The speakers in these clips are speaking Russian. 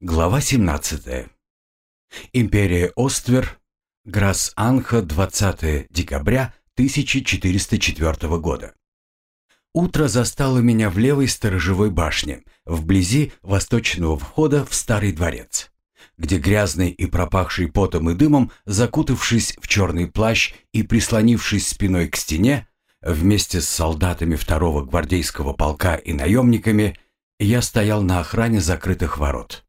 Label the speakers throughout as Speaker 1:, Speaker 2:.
Speaker 1: Глава 17. Империя Оствер. Грас-Анха, 20 декабря 1404 года. Утро застало меня в левой сторожевой башне, вблизи восточного входа в старый дворец, где грязный и пропахший потом и дымом, закутавшись в черный плащ и прислонившись спиной к стене, вместе с солдатами второго гвардейского полка и наемниками, я стоял на охране закрытых ворот.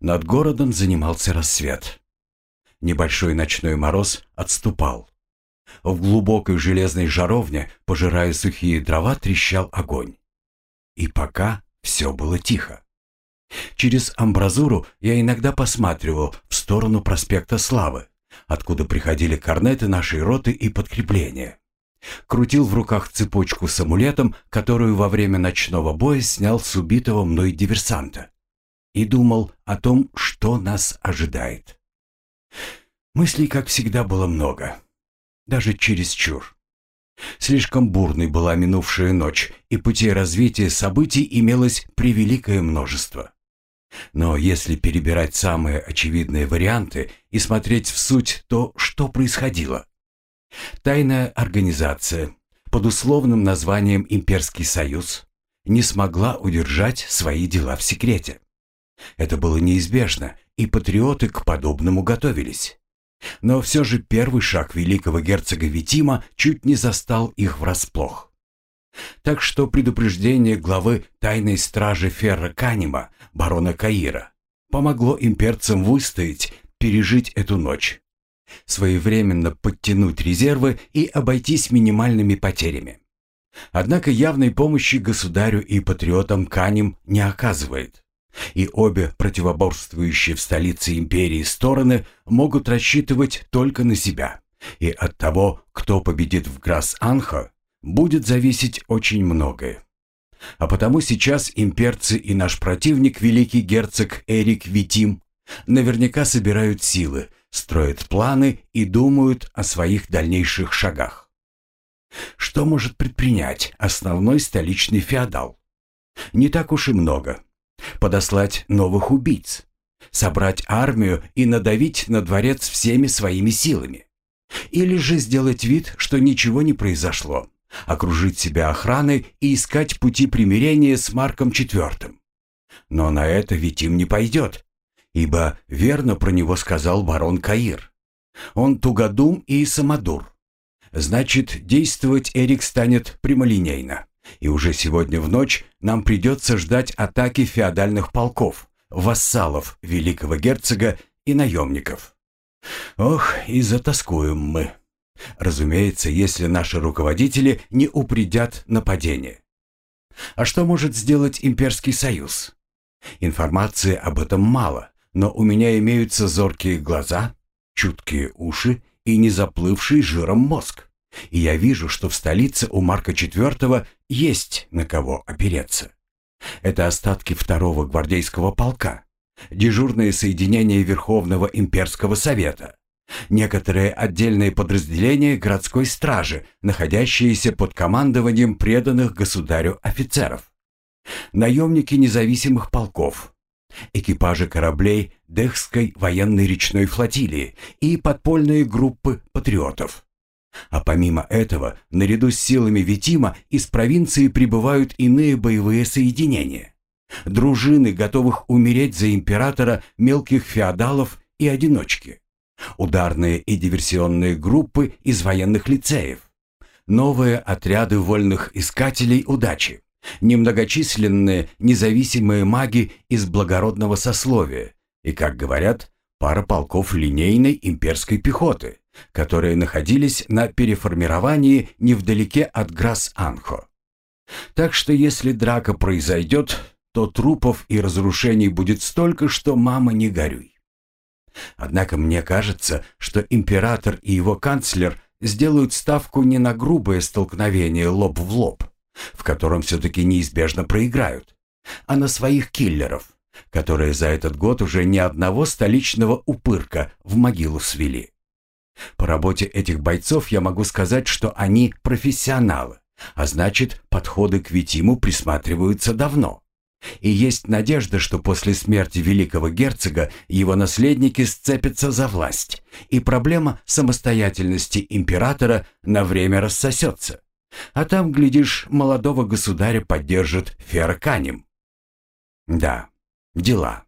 Speaker 1: Над городом занимался рассвет. Небольшой ночной мороз отступал. В глубокой железной жаровне, пожирая сухие дрова, трещал огонь. И пока все было тихо. Через амбразуру я иногда посматривал в сторону проспекта Славы, откуда приходили корнеты нашей роты и подкрепления. Крутил в руках цепочку с амулетом, которую во время ночного боя снял с убитого мной диверсанта и думал о том, что нас ожидает. Мыслей, как всегда, было много. Даже чересчур. Слишком бурной была минувшая ночь, и путей развития событий имелось превеликое множество. Но если перебирать самые очевидные варианты и смотреть в суть то, что происходило. Тайная организация под условным названием «Имперский союз» не смогла удержать свои дела в секрете. Это было неизбежно, и патриоты к подобному готовились. Но все же первый шаг великого герцога Витима чуть не застал их врасплох. Так что предупреждение главы тайной стражи Ферра Канима, барона Каира, помогло имперцам выстоять, пережить эту ночь, своевременно подтянуть резервы и обойтись минимальными потерями. Однако явной помощи государю и патриотам Каним не оказывает и обе противоборствующие в столице империи стороны могут рассчитывать только на себя. И от того, кто победит в Грас-Анхо, будет зависеть очень многое. А потому сейчас имперцы и наш противник, великий герцог Эрик Витим, наверняка собирают силы, строят планы и думают о своих дальнейших шагах. Что может предпринять основной столичный феодал? Не так уж и много подослать новых убийц, собрать армию и надавить на дворец всеми своими силами. Или же сделать вид, что ничего не произошло, окружить себя охраной и искать пути примирения с Марком IV. Но на это Витим не пойдет, ибо верно про него сказал барон Каир. Он тугодум и самодур. Значит, действовать Эрик станет прямолинейно. И уже сегодня в ночь нам придется ждать атаки феодальных полков, вассалов великого герцога и наемников. Ох, и затаскуем мы. Разумеется, если наши руководители не упредят нападение. А что может сделать имперский союз? Информации об этом мало, но у меня имеются зоркие глаза, чуткие уши и не заплывший жиром мозг. И я вижу, что в столице у Марка IV есть на кого опереться. Это остатки второго гвардейского полка, дежурные соединения Верховного имперского совета, некоторые отдельные подразделения городской стражи, находящиеся под командованием преданных государю офицеров, наемники независимых полков, экипажи кораблей Дехской военной речной флотилии и подпольные группы патриотов. А помимо этого, наряду с силами Витима из провинции прибывают иные боевые соединения. Дружины, готовых умереть за императора мелких феодалов и одиночки. Ударные и диверсионные группы из военных лицеев. Новые отряды вольных искателей удачи. Немногочисленные независимые маги из благородного сословия. И, как говорят, пара полков линейной имперской пехоты которые находились на переформировании невдалеке от Грас-Анхо. Так что если драка произойдет, то трупов и разрушений будет столько, что мама не горюй. Однако мне кажется, что император и его канцлер сделают ставку не на грубое столкновение лоб в лоб, в котором все-таки неизбежно проиграют, а на своих киллеров, которые за этот год уже ни одного столичного упырка в могилу свели. По работе этих бойцов я могу сказать, что они профессионалы, а значит, подходы к Витиму присматриваются давно. И есть надежда, что после смерти великого герцога его наследники сцепятся за власть, и проблема самостоятельности императора на время рассосется. А там, глядишь, молодого государя поддержит Ферканем. Да, дела,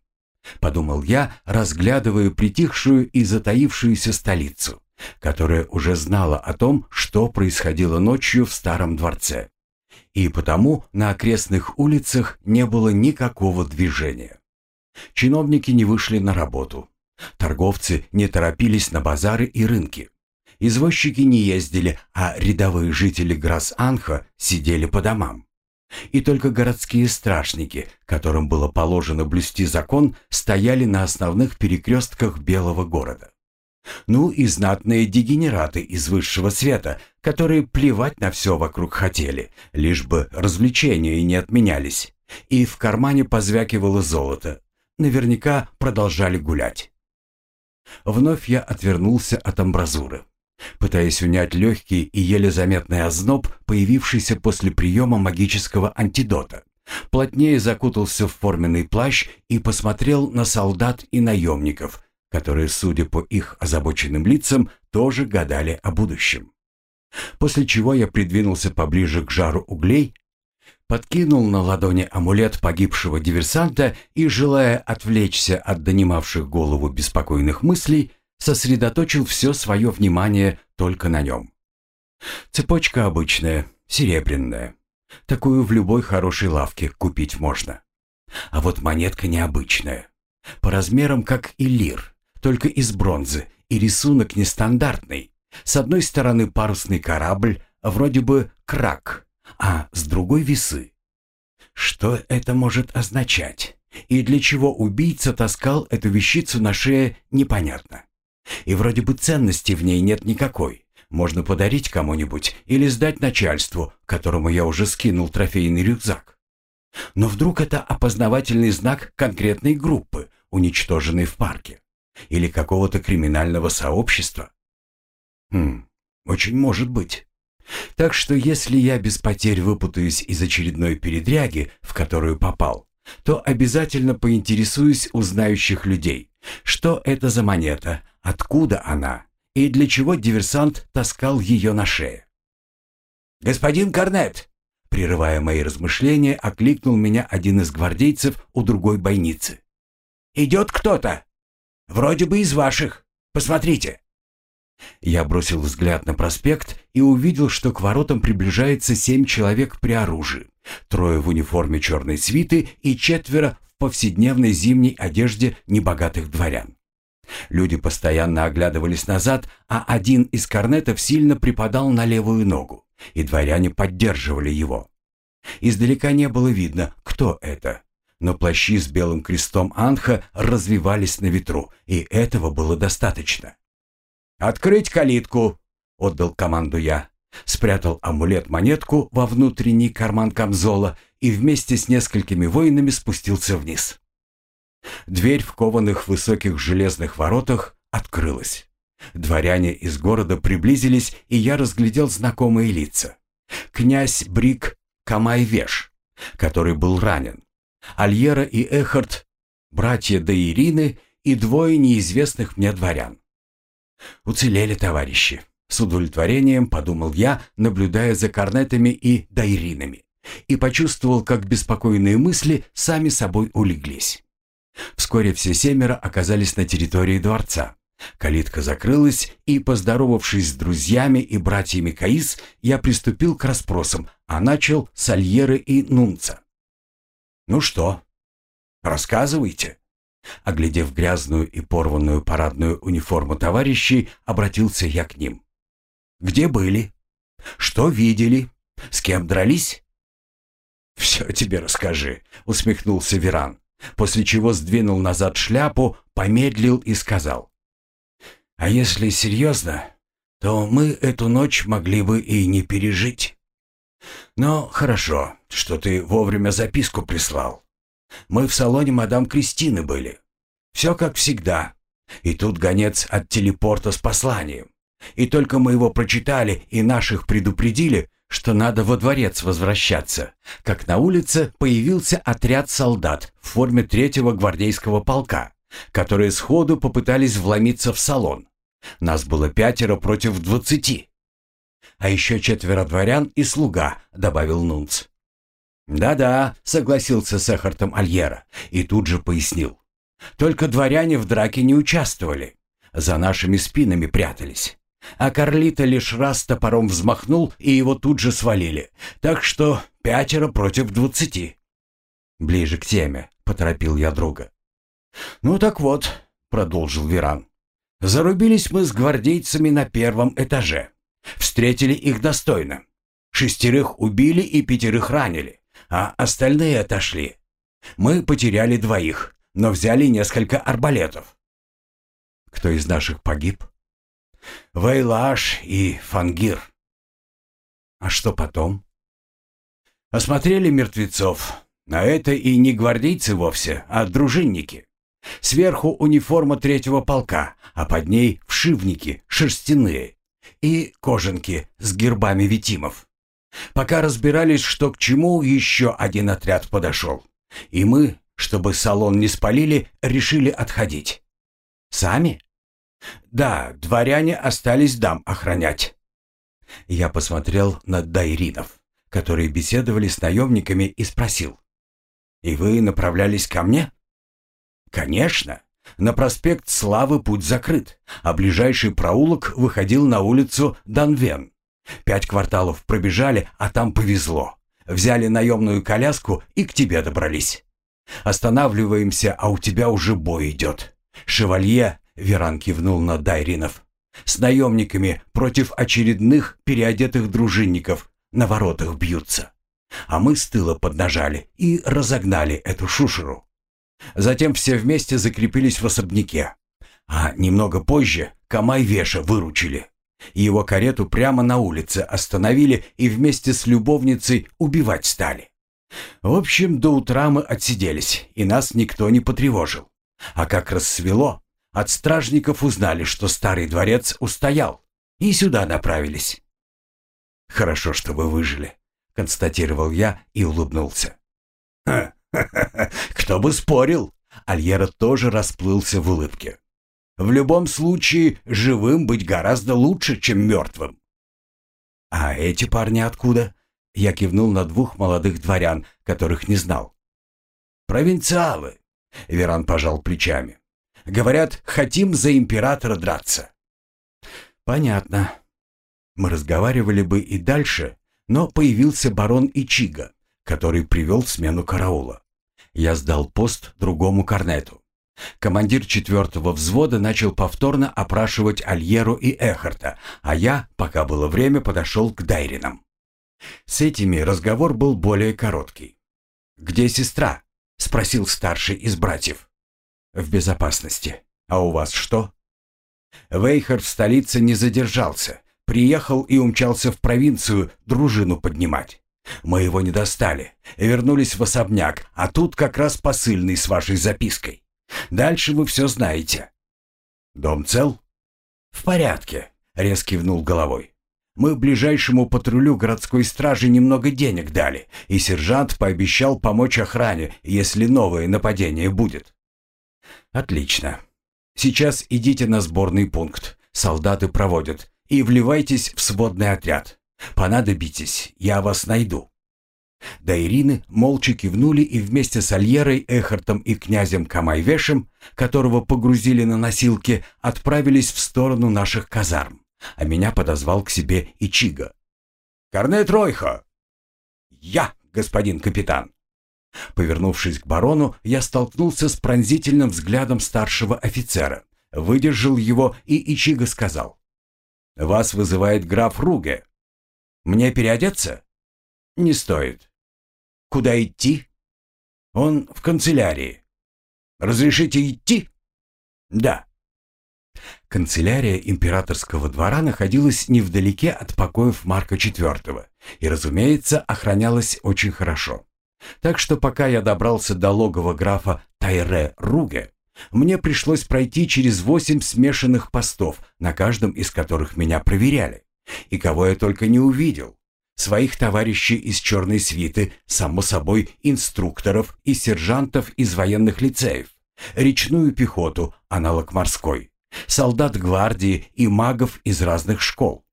Speaker 1: подумал я, разглядывая притихшую и затаившуюся столицу, которая уже знала о том, что происходило ночью в старом дворце и потому на окрестных улицах не было никакого движения. Чиновники не вышли на работу. Торговцы не торопились на базары и рынки. Извозчики не ездили, а рядовые жители Грас-Анха сидели по домам. И только городские стражники, которым было положено блюсти закон, стояли на основных перекрестках Белого города. Ну и знатные дегенераты из высшего света, которые плевать на все вокруг хотели, лишь бы развлечения не отменялись. И в кармане позвякивало золото. Наверняка продолжали гулять. Вновь я отвернулся от амбразуры, пытаясь унять легкий и еле заметный озноб, появившийся после приема магического антидота. Плотнее закутался в форменный плащ и посмотрел на солдат и наемников – которые, судя по их озабоченным лицам, тоже гадали о будущем. После чего я придвинулся поближе к жару углей, подкинул на ладони амулет погибшего диверсанта и, желая отвлечься от донимавших голову беспокойных мыслей, сосредоточил все свое внимание только на нем. Цепочка обычная, серебряная. Такую в любой хорошей лавке купить можно. А вот монетка необычная. По размерам, как и лир, только из бронзы, и рисунок нестандартный. С одной стороны парусный корабль, вроде бы крак, а с другой весы. Что это может означать? И для чего убийца таскал эту вещицу на шее, непонятно. И вроде бы ценности в ней нет никакой. Можно подарить кому-нибудь или сдать начальству, которому я уже скинул трофейный рюкзак. Но вдруг это опознавательный знак конкретной группы, уничтоженной в парке или какого-то криминального сообщества? Хм, очень может быть. Так что если я без потерь выпутаюсь из очередной передряги, в которую попал, то обязательно поинтересуюсь у знающих людей, что это за монета, откуда она и для чего диверсант таскал ее на шее. «Господин Корнет!» Прерывая мои размышления, окликнул меня один из гвардейцев у другой бойницы. «Идет кто-то!» Вроде бы из ваших. Посмотрите». Я бросил взгляд на проспект и увидел, что к воротам приближается семь человек при оружии. Трое в униформе черной свиты и четверо в повседневной зимней одежде небогатых дворян. Люди постоянно оглядывались назад, а один из корнетов сильно припадал на левую ногу, и дворяне поддерживали его. Издалека не было видно, кто это, но плащи с белым крестом Анха развивались на ветру, и этого было достаточно. «Открыть калитку!» — отдал команду я. Спрятал амулет-монетку во внутренний карман камзола и вместе с несколькими воинами спустился вниз. Дверь в кованых высоких железных воротах открылась. Дворяне из города приблизились, и я разглядел знакомые лица. Князь Брик Камайвеш, который был ранен, Альера и Эхард, братья до и двое неизвестных мне дворян. Уцелели товарищи. С удовлетворением подумал я, наблюдая за корнетами и дайринами, и почувствовал, как беспокойные мысли сами собой улеглись. Вскоре все семеро оказались на территории дворца. Калитка закрылась, и, поздоровавшись с друзьями и братьями Каис, я приступил к расспросам, а начал с Альеры и Нунца. «Ну что, рассказывайте». Оглядев грязную и порванную парадную униформу товарищей, обратился я к ним. «Где были? Что видели? С кем дрались?» «Все тебе расскажи», — усмехнулся Веран, после чего сдвинул назад шляпу, помедлил и сказал. «А если серьезно, то мы эту ночь могли бы и не пережить». Но хорошо, что ты вовремя записку прислал. Мы в салоне мадам Кристины были. Все как всегда. И тут гонец от телепорта с посланием. И только мы его прочитали и наших предупредили, что надо во дворец возвращаться, как на улице появился отряд солдат в форме третьего гвардейского полка, которые сходу попытались вломиться в салон. Нас было пятеро против двадцати. А еще четверо дворян и слуга, добавил Нунц. «Да-да», — согласился с Эхартом Альера и тут же пояснил. «Только дворяне в драке не участвовали. За нашими спинами прятались. А Карлита лишь раз топором взмахнул, и его тут же свалили. Так что пятеро против двадцати». «Ближе к теме», — поторопил я друга. «Ну так вот», — продолжил Веран. «Зарубились мы с гвардейцами на первом этаже. Встретили их достойно. Шестерых убили и пятерых ранили, а остальные отошли. Мы потеряли двоих, но взяли несколько арбалетов. Кто из наших погиб? Вейлаш и Фангир. А что потом? Осмотрели мертвецов. А это и не гвардейцы вовсе, а дружинники. Сверху униформа третьего полка, а под ней вшивники, шерстяные. И кожанки с гербами витимов. Пока разбирались, что к чему, еще один отряд подошел. И мы, чтобы салон не спалили, решили отходить. Сами? Да, дворяне остались дам охранять. Я посмотрел на дайринов, которые беседовали с наемниками, и спросил. «И вы направлялись ко мне?» «Конечно. На проспект Славы путь закрыт, а ближайший проулок выходил на улицу Данвен. Пять кварталов пробежали, а там повезло. Взяли наемную коляску и к тебе добрались. Останавливаемся, а у тебя уже бой идет. Шевалье Веран кивнул на Дайринов. «С наемниками против очередных переодетых дружинников на воротах бьются. А мы с тыла поднажали и разогнали эту шушеру. Затем все вместе закрепились в особняке. А немного позже Камай Веша выручили. Его карету прямо на улице остановили и вместе с любовницей убивать стали. В общем, до утра мы отсиделись, и нас никто не потревожил. А как рассвело, от стражников узнали, что старый дворец устоял, и сюда направились. «Хорошо, что вы выжили», — констатировал я и улыбнулся. «Ха -ха кто бы спорил!» Альера тоже расплылся в улыбке. «В любом случае, живым быть гораздо лучше, чем мертвым». «А эти парни откуда?» Я кивнул на двух молодых дворян, которых не знал. «Провинциалы», — Веран пожал плечами. Говорят, хотим за императора драться. Понятно. Мы разговаривали бы и дальше, но появился барон Ичига, который привел смену караула. Я сдал пост другому корнету. Командир четвертого взвода начал повторно опрашивать Альеру и Эхарта, а я, пока было время, подошел к Дайринам. С этими разговор был более короткий. «Где сестра?» — спросил старший из братьев в безопасности. А у вас что? Вейхер в столице не задержался. Приехал и умчался в провинцию дружину поднимать. Мы его не достали. Вернулись в особняк, а тут как раз посыльный с вашей запиской. Дальше вы все знаете. Дом цел? В порядке, резко кивнул головой. Мы ближайшему патрулю городской стражи немного денег дали, и сержант пообещал помочь охране, если новое нападение будет. Отлично. Сейчас идите на сборный пункт. Солдаты проводят. И вливайтесь в сводный отряд. Понадобитесь, я вас найду. До Ирины молча кивнули и вместе с Альерой, Эхартом и князем Камайвешем, которого погрузили на носилки, отправились в сторону наших казарм, а меня подозвал к себе Ичига. «Корнет Ройхо!» «Я, господин капитан!» Повернувшись к барону, я столкнулся с пронзительным взглядом старшего офицера, выдержал его и Ичиго сказал. «Вас вызывает граф Руге. Мне переодеться?» «Не стоит». «Куда идти?» «Он в канцелярии». «Разрешите идти?» «Да». Канцелярия императорского двора находилась невдалеке от покоев Марка IV и, разумеется, охранялась очень хорошо. Так что пока я добрался до логова графа Тайре Руге, мне пришлось пройти через восемь смешанных постов, на каждом из которых меня проверяли. И кого я только не увидел. своих товарищей из черной свиты, само собой, инструкторов и сержантов из военных лицеев, речную пехоту, аналог морской, солдат гвардии и магов из разных школ.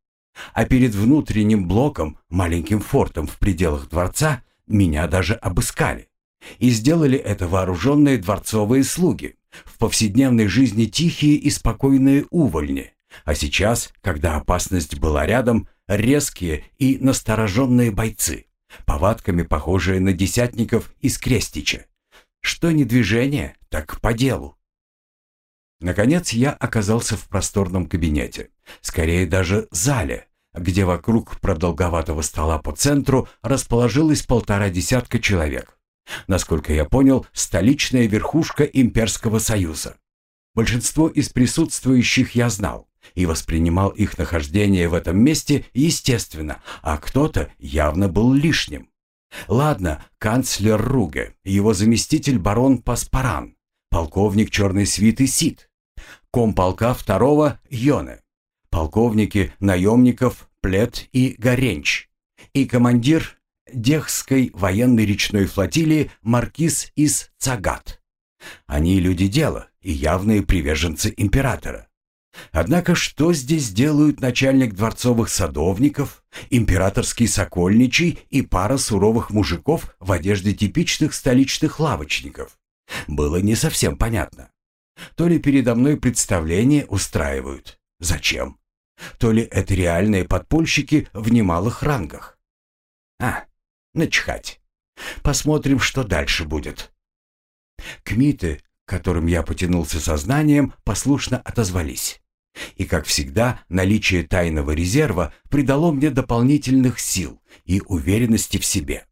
Speaker 1: А перед внутренним блоком, маленьким фортом в пределах дворца, меня даже обыскали. И сделали это вооруженные дворцовые слуги, в повседневной жизни тихие и спокойные увольни. А сейчас, когда опасность была рядом, резкие и настороженные бойцы, повадками похожие на десятников из Крестича. Что не движение, так по делу. Наконец я оказался в просторном кабинете, скорее даже зале, где вокруг продолговатого стола по центру расположилось полтора десятка человек. Насколько я понял, столичная верхушка Имперского Союза. Большинство из присутствующих я знал и воспринимал их нахождение в этом месте естественно, а кто-то явно был лишним. Ладно, канцлер Руге, его заместитель барон Паспаран, полковник черной свиты Сид, комполка второго Йоне, полковники наемников Плет и Горенч и командир Дехской военной речной флотилии маркиз из Цагат. Они люди дела и явные приверженцы императора. Однако что здесь делают начальник дворцовых садовников, императорский сокольничий и пара суровых мужиков в одежде типичных столичных лавочников? Было не совсем понятно. То ли передо мной представление устраивают. Зачем? То ли это реальные подпольщики в немалых рангах. А, начхать. Посмотрим, что дальше будет. Кмиты, которым я потянулся сознанием, послушно отозвались. И, как всегда, наличие тайного резерва придало мне дополнительных сил и уверенности в себе.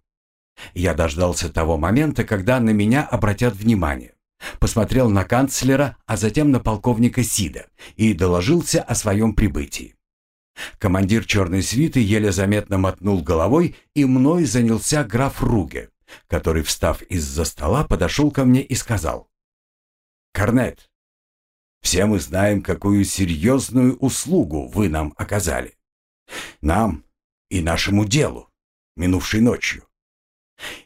Speaker 1: Я дождался того момента, когда на меня обратят внимание. Посмотрел на канцлера, а затем на полковника Сида и доложился о своем прибытии. Командир черной свиты еле заметно мотнул головой, и мной занялся граф Руге, который, встав из-за стола, подошел ко мне и сказал. «Корнет, все мы знаем, какую серьезную услугу вы нам оказали. Нам и нашему делу, минувшей ночью.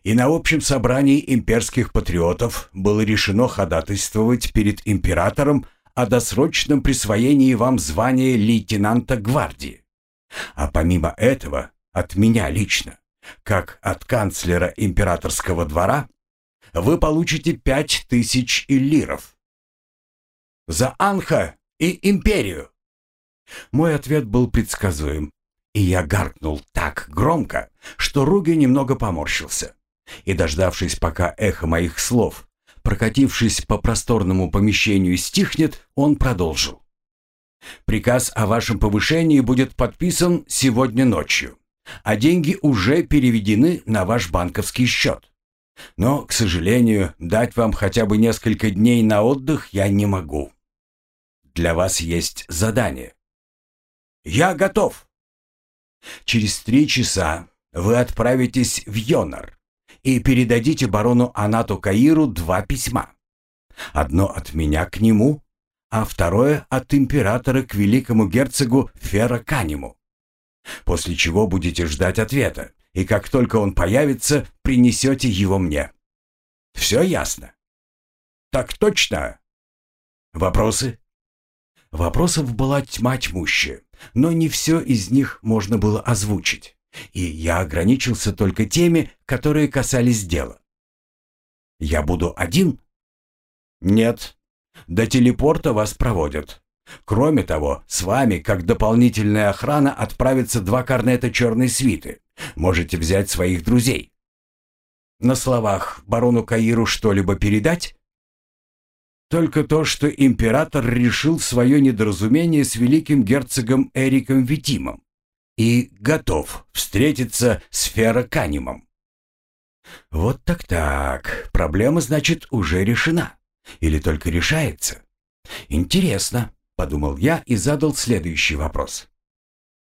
Speaker 1: И на общем собрании имперских патриотов было решено ходатайствовать перед императором о досрочном присвоении вам звания лейтенанта гвардии. А помимо этого, от меня лично, как от канцлера императорского двора, вы получите пять тысяч иллиров за Анха и империю!» Мой ответ был предсказуем, и я гаркнул так громко, что Руги немного поморщился. И, дождавшись, пока эхо моих слов, прокатившись по просторному помещению, стихнет, он продолжил. «Приказ о вашем повышении будет подписан сегодня ночью, а деньги уже переведены на ваш банковский счет. Но, к сожалению, дать вам хотя бы несколько дней на отдых я не могу. Для вас есть задание. Я готов. Через три часа вы отправитесь в Йонар и передадите барону Анату Каиру два письма. Одно от меня к нему, а второе от императора к великому герцогу Ферраканиму. После чего будете ждать ответа, и как только он появится, принесете его мне. Все ясно? Так точно. Вопросы? Вопросов была тьма тьмущая, но не все из них можно было озвучить, и я ограничился только теми, которые касались дела. «Я буду один?» «Нет. До телепорта вас проводят. Кроме того, с вами, как дополнительная охрана, отправятся два корнета черной свиты. Можете взять своих друзей». «На словах барону Каиру что-либо передать?» Только то, что император решил свое недоразумение с великим герцогом Эриком Витимом и готов встретиться с Ферроканимом. Вот так-так, проблема, значит, уже решена. Или только решается? Интересно, подумал я и задал следующий вопрос.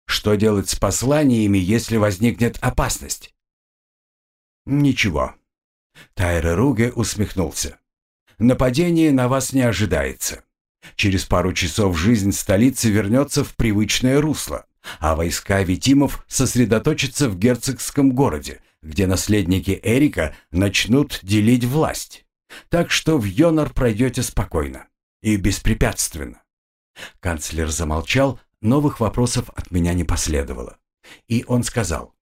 Speaker 1: Что делать с посланиями, если возникнет опасность? Ничего. Тайра Руге усмехнулся. Нападение на вас не ожидается. Через пару часов жизнь столицы вернется в привычное русло, а войска Витимов сосредоточатся в герцогском городе, где наследники Эрика начнут делить власть. Так что в Йонар пройдете спокойно и беспрепятственно. Канцлер замолчал, новых вопросов от меня не последовало. И он сказал,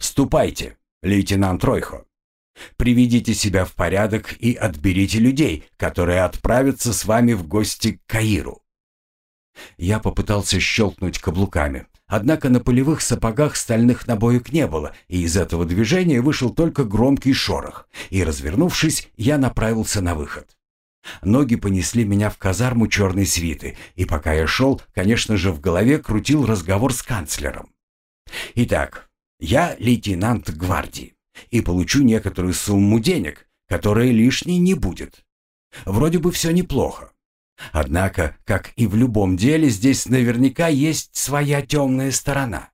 Speaker 1: «Ступайте, лейтенант Ройхо. Приведите себя в порядок и отберите людей, которые отправятся с вами в гости к Каиру». Я попытался щелкнуть каблуками, однако на полевых сапогах стальных набоек не было, и из этого движения вышел только громкий шорох, и, развернувшись, я направился на выход. Ноги понесли меня в казарму черной свиты, и пока я шел, конечно же, в голове крутил разговор с канцлером. Итак, я лейтенант гвардии и получу некоторую сумму денег, которая лишней не будет. Вроде бы все неплохо. Однако, как и в любом деле, здесь наверняка есть своя темная сторона.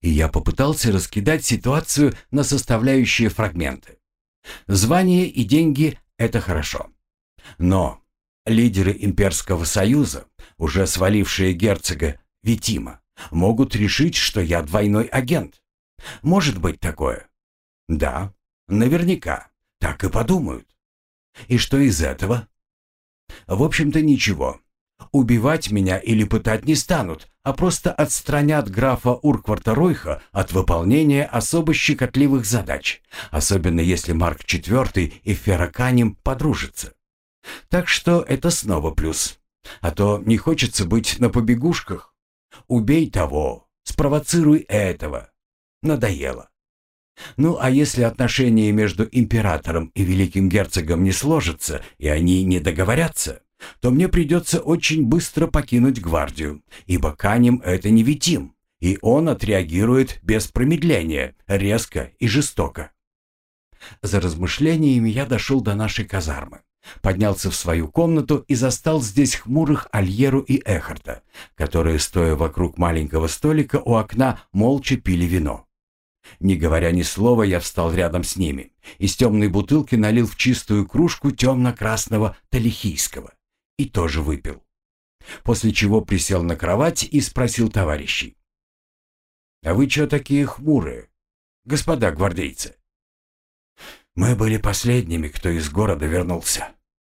Speaker 1: И я попытался раскидать ситуацию на составляющие фрагменты. Звание и деньги – это хорошо. Но лидеры Имперского Союза, уже свалившие герцога Витима, могут решить, что я двойной агент. Может быть такое? Да, наверняка. Так и подумают. И что из этого? В общем-то ничего. Убивать меня или пытать не станут, а просто отстранят графа Уркварта Ройха от выполнения особо щекотливых задач, особенно если Марк IV и Ферраканем подружатся. Так что это снова плюс. А то не хочется быть на побегушках. Убей того, спровоцируй этого. Надоело. Ну а если отношения между императором и великим герцогом не сложатся, и они не договорятся, то мне придется очень быстро покинуть гвардию, ибо Канем это не Витим, и он отреагирует без промедления, резко и жестоко. За размышлениями я дошел до нашей казармы. Поднялся в свою комнату и застал здесь хмурых Альеру и Эхарта, которые, стоя вокруг маленького столика у окна, молча пили вино. Не говоря ни слова, я встал рядом с ними. Из темной бутылки налил в чистую кружку темно-красного талихийского. И тоже выпил. После чего присел на кровать и спросил товарищей. «А вы что такие хмурые, господа гвардейцы?» «Мы были последними, кто из города вернулся.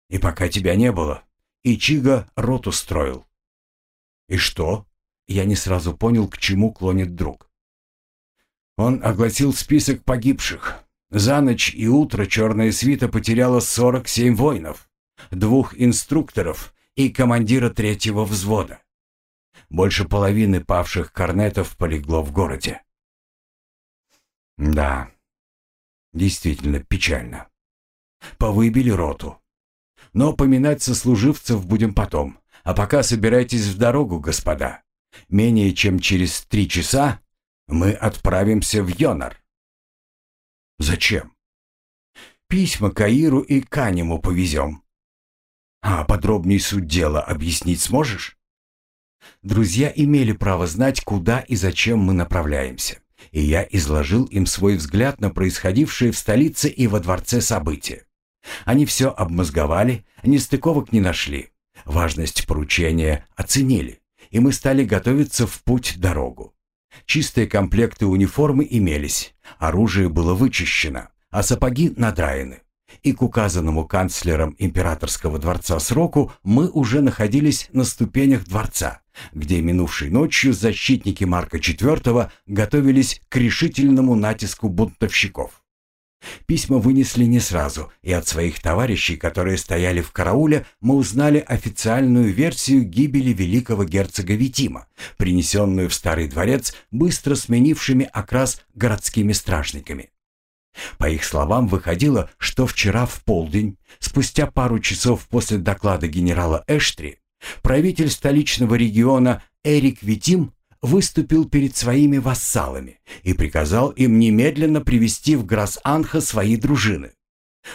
Speaker 1: И пока тебя не было, Ичига рот устроил». «И что?» Я не сразу понял, к чему клонит друг. Он огласил список погибших. За ночь и утро черная свита потеряла 47 воинов, двух инструкторов и командира третьего взвода. Больше половины павших корнетов полегло в городе. Да, действительно печально. Повыбили роту. Но поминать сослуживцев будем потом. А пока собирайтесь в дорогу, господа. Менее чем через три часа мы отправимся в Йонар. Зачем? Письма Каиру и Канему повезем. А подробней суть дела объяснить сможешь? Друзья имели право знать, куда и зачем мы направляемся. И я изложил им свой взгляд на происходившее в столице и во дворце события. Они все обмозговали, нестыковок не нашли. Важность поручения оценили, и мы стали готовиться в путь-дорогу. Чистые комплекты униформы имелись, оружие было вычищено, а сапоги надраены. И к указанному канцлером императорского дворца сроку мы уже находились на ступенях дворца, где минувшей ночью защитники Марка IV готовились к решительному натиску бунтовщиков. Письма вынесли не сразу, и от своих товарищей, которые стояли в карауле, мы узнали официальную версию гибели великого герцога Витима, принесенную в Старый дворец быстро сменившими окрас городскими стражниками. По их словам, выходило, что вчера в полдень, спустя пару часов после доклада генерала Эштри, правитель столичного региона Эрик Витим выступил перед своими вассалами и приказал им немедленно привести в Грас-Анха свои дружины.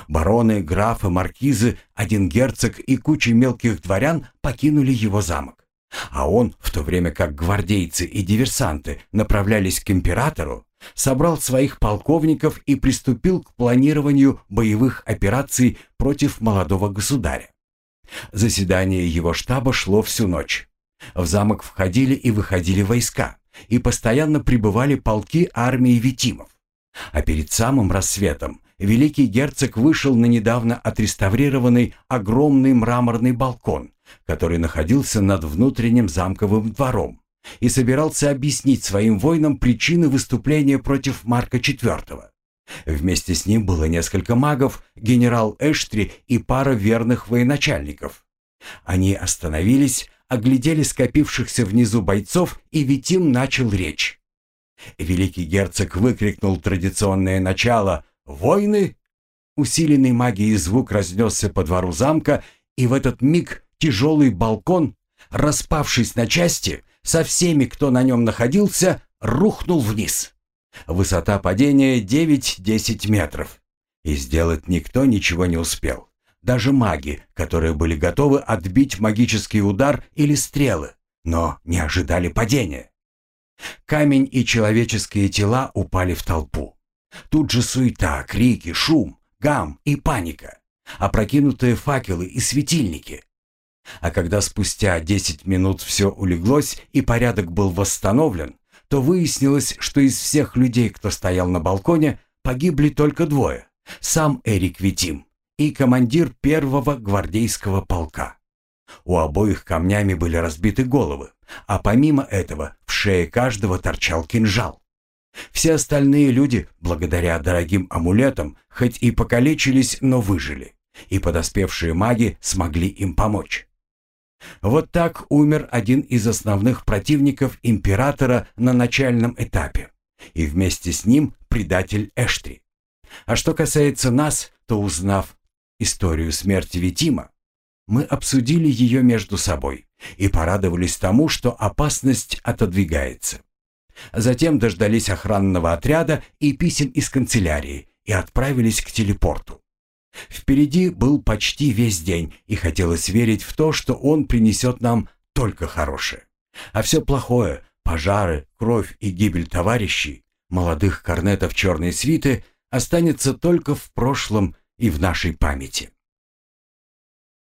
Speaker 1: Бароны, графы, маркизы, один герцог и куча мелких дворян покинули его замок. А он, в то время как гвардейцы и диверсанты направлялись к императору, собрал своих полковников и приступил к планированию боевых операций против молодого государя. Заседание его штаба шло всю ночь. В замок входили и выходили войска, и постоянно прибывали полки армии Витимов. А перед самым рассветом великий герцог вышел на недавно отреставрированный огромный мраморный балкон, который находился над внутренним замковым двором, и собирался объяснить своим воинам причины выступления против Марка IV. Вместе с ним было несколько магов, генерал Эштри и пара верных военачальников. Они остановились, оглядели скопившихся внизу бойцов, и Витим начал речь. Великий герцог выкрикнул традиционное начало «Войны!». Усиленный магией звук разнесся по двору замка, и в этот миг тяжелый балкон, распавшись на части, со всеми, кто на нем находился, рухнул вниз. Высота падения 9-10 метров. И сделать никто ничего не успел. Даже маги, которые были готовы отбить магический удар или стрелы, но не ожидали падения. Камень и человеческие тела упали в толпу. Тут же суета, крики, шум, гам и паника. Опрокинутые факелы и светильники. А когда спустя 10 минут все улеглось и порядок был восстановлен, то выяснилось, что из всех людей, кто стоял на балконе, погибли только двое. Сам Эрик Витим и командир первого гвардейского полка. У обоих камнями были разбиты головы, а помимо этого в шее каждого торчал кинжал. Все остальные люди, благодаря дорогим амулетам, хоть и покалечились, но выжили, и подоспевшие маги смогли им помочь. Вот так умер один из основных противников императора на начальном этапе, и вместе с ним предатель Эштри. А что касается нас, то узнав историю смерти Витима, мы обсудили ее между собой и порадовались тому, что опасность отодвигается. Затем дождались охранного отряда и писем из канцелярии и отправились к телепорту. Впереди был почти весь день, и хотелось верить в то, что он принесет нам только хорошее. А все плохое — пожары, кровь и гибель товарищей, молодых корнетов черной свиты — останется только в прошлом и в нашей памяти.